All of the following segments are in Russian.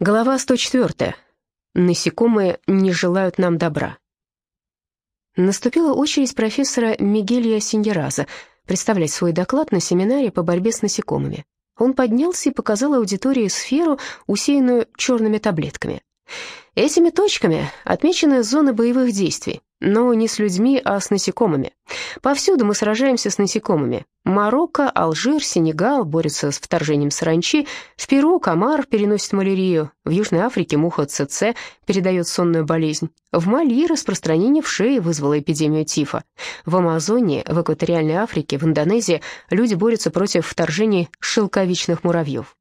Глава 104. Насекомые не желают нам добра. Наступила очередь профессора Мигелья Синьераза представлять свой доклад на семинаре по борьбе с насекомыми. Он поднялся и показал аудитории сферу, усеянную черными таблетками. Этими точками отмечены зоны боевых действий, но не с людьми, а с насекомыми. Повсюду мы сражаемся с насекомыми. Марокко, Алжир, Сенегал борются с вторжением саранчи, в Перу комар переносит малярию, в Южной Африке муха ЦЦ передает сонную болезнь, в Мали распространение вшей вызвало эпидемию тифа, в Амазонии, в экваториальной Африке, в Индонезии люди борются против вторжений шелковичных муравьев.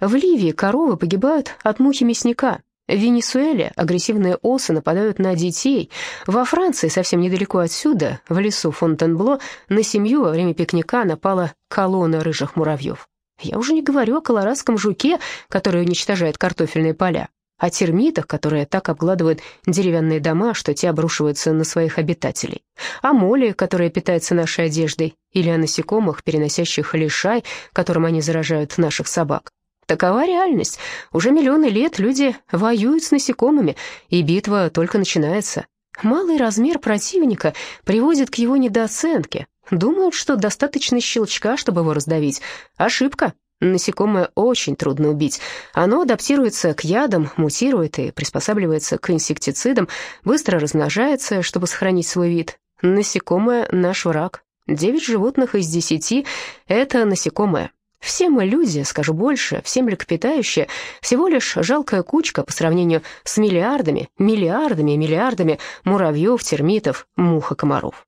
В Ливии коровы погибают от мухи мясника, в Венесуэле агрессивные осы нападают на детей. Во Франции, совсем недалеко отсюда, в лесу Фонтенбло, на семью во время пикника напала колонна рыжих муравьев. Я уже не говорю о колорадском жуке, который уничтожает картофельные поля, о термитах, которые так обгладывают деревянные дома, что те обрушиваются на своих обитателей, о моле, которая питается нашей одеждой, или о насекомых, переносящих лишай, которым они заражают наших собак. Такова реальность. Уже миллионы лет люди воюют с насекомыми, и битва только начинается. Малый размер противника приводит к его недооценке. Думают, что достаточно щелчка, чтобы его раздавить. Ошибка. Насекомое очень трудно убить. Оно адаптируется к ядам, мутирует и приспосабливается к инсектицидам, быстро размножается, чтобы сохранить свой вид. Насекомое — наш враг. Девять животных из десяти — это насекомое. Все мы люди, скажу больше, все млекопитающие, всего лишь жалкая кучка по сравнению с миллиардами, миллиардами миллиардами муравьев, термитов, мух и комаров.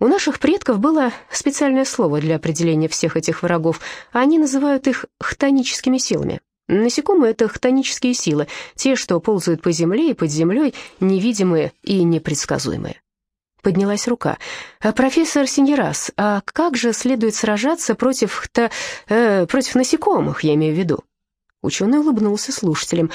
У наших предков было специальное слово для определения всех этих врагов, они называют их хтоническими силами. Насекомые — это хтонические силы, те, что ползают по земле и под землей, невидимые и непредсказуемые поднялась рука. «А, «Профессор Синьерас, а как же следует сражаться против, то, э, против насекомых, я имею в виду?» Ученый улыбнулся слушателям.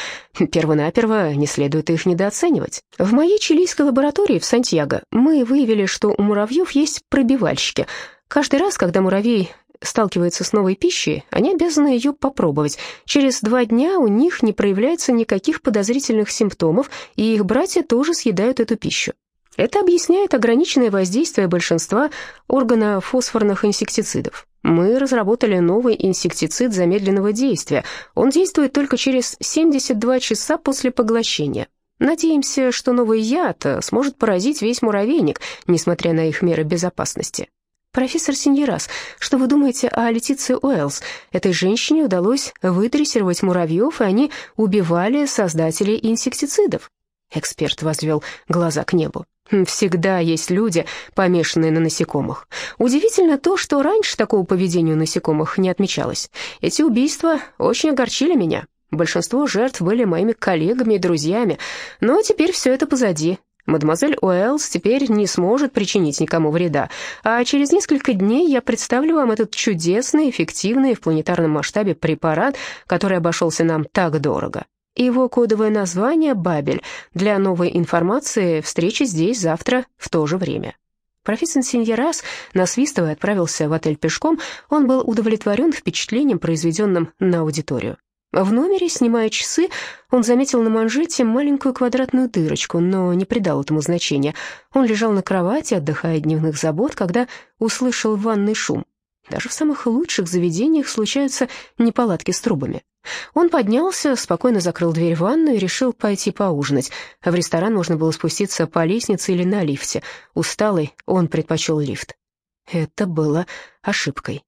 Первонаперво не следует их недооценивать. В моей чилийской лаборатории в Сантьяго мы выявили, что у муравьев есть пробивальщики. Каждый раз, когда муравей сталкивается с новой пищей, они обязаны ее попробовать. Через два дня у них не проявляется никаких подозрительных симптомов, и их братья тоже съедают эту пищу. Это объясняет ограниченное воздействие большинства органофосфорных инсектицидов. Мы разработали новый инсектицид замедленного действия. Он действует только через 72 часа после поглощения. Надеемся, что новый яд сможет поразить весь муравейник, несмотря на их меры безопасности. Профессор Синьерас, что вы думаете о Летиции Уэллс? Этой женщине удалось выдрессировать муравьев, и они убивали создателей инсектицидов. Эксперт возвел глаза к небу. Всегда есть люди, помешанные на насекомых. Удивительно то, что раньше такого поведения у насекомых не отмечалось. Эти убийства очень огорчили меня. Большинство жертв были моими коллегами и друзьями, но теперь все это позади. Мадемуазель Уэллс теперь не сможет причинить никому вреда, а через несколько дней я представлю вам этот чудесный, эффективный в планетарном масштабе препарат, который обошелся нам так дорого. Его кодовое название «Бабель». Для новой информации встреча здесь завтра в то же время. Профессор Синьерас, насвистывая, отправился в отель пешком. Он был удовлетворен впечатлением, произведенным на аудиторию. В номере, снимая часы, он заметил на манжете маленькую квадратную дырочку, но не придал этому значения. Он лежал на кровати, отдыхая от дневных забот, когда услышал ванный шум. Даже в самых лучших заведениях случаются неполадки с трубами. Он поднялся, спокойно закрыл дверь в ванную и решил пойти поужинать. В ресторан можно было спуститься по лестнице или на лифте. Усталый, он предпочел лифт. Это было ошибкой.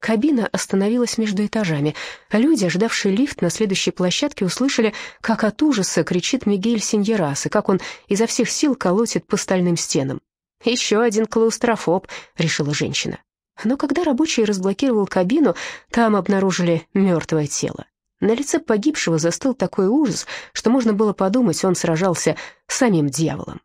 Кабина остановилась между этажами. Люди, ожидавшие лифт на следующей площадке, услышали, как от ужаса кричит Мигель Синьерас, и как он изо всех сил колотит по стальным стенам. «Еще один клаустрофоб», — решила женщина. Но когда рабочий разблокировал кабину, там обнаружили мертвое тело. На лице погибшего застыл такой ужас, что можно было подумать, он сражался с самим дьяволом.